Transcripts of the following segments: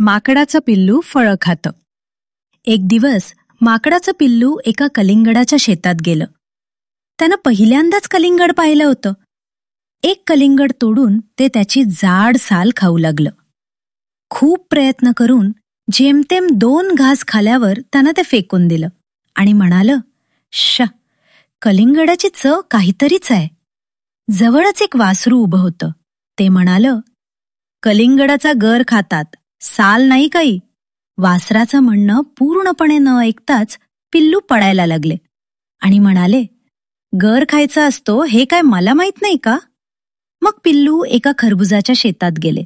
माकडाचं पिल्लू फळं खातं. एक दिवस माकडाचं पिल्लू एका कलिंगडाच्या शेतात गेलं. त्यानं पहिल्यांदाच कलिंगड पाहिलं होतं. एक कलिंगड तोडून ते त्याची जाड साल खाऊ लागलं. खूप प्रयत्न करून जेमतेम दोन घास खाल्यावर त्यानं ते फेकून दिलं आणि म्हणालं श कलिंगडाची चव काहीतरीच आहे. जवळच एक वासरू उभं होतं. ते म्हणालं कलिंगडाचा गर खातात साल नाही काही. वासराचं म्हणणं पूर्णपणे न ऐकताच पिल्लू पडायला लागले. आणि म्हणाले गर खायचा असतो हे काय मला माहीत नाही का? मग पिल्लू एका खरबुजाच्या शेतात गेले.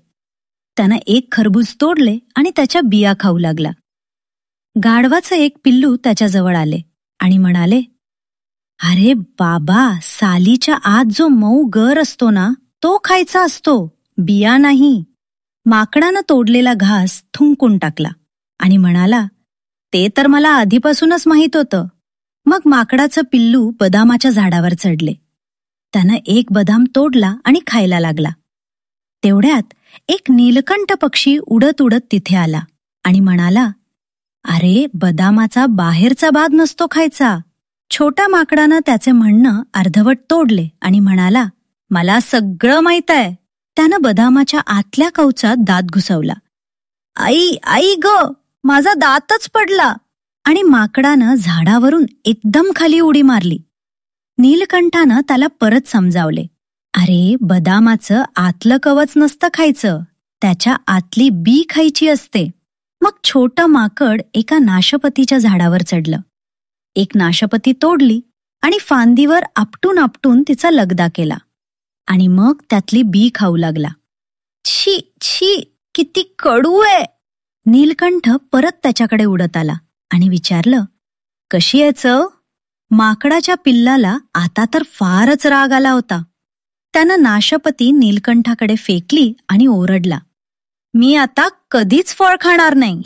त्यानं एक खरबूज तोडले आणि त्याच्या बिया खाऊ लागला. गाढवाचं एक पिल्लू त्याच्याजवळ आले आणि म्हणाले अरे बाबा सालीच्या आत जो मऊ गर असतो ना तो खायचा असतो बिया नाही. माकडानं तोडलेला घास थुंकून टाकला आणि म्हणाला ते तर मला आधीपासूनच माहीत होतं. मग माकडाचं पिल्लू बदामाच्या झाडावर चढले. त्यानं एक बदाम तोडला आणि खायला लागला. तेवढ्यात एक नीलकंठ पक्षी उडत उडत तिथे आला आणि म्हणाला अरे बदामाचा बाहेरचा भाग नसतो खायचा. छोट्या माकडानं त्याचे म्हणणं अर्धवट तोडले आणि म्हणाला मला सगळं माहीत आहे. त्यानं बदामाच्या आतल्या कवचात दात घुसवला. आई आई ग माझा दातच पडला. आणि माकडानं झाडावरून एकदम खाली उडी मारली. नीलकंठानं त्याला परत समजावले. अरे बदामाचं आतलं कवच नसतं खायचं. त्याच्या आतली बी खायची असते. मग छोटं माकड एका नाशपतीच्या झाडावर चढलं. एक नाशपती तोडली आणि फांदीवर आपटून आपटून तिचा लगदा केला. आणि मग त्यातली बी खाऊ लागला. छी छी किती कडू आहे. नीलकंठ परत त्याच्याकडे उडत आला आणि विचारलं कशी आहे चव माकडाच्या पिल्लाला आता तर फारच राग आला होता. त्यानं नाशपती नीलकंठाकडे फेकली आणि ओरडला मी आता कधीच फळ खाणार नाही.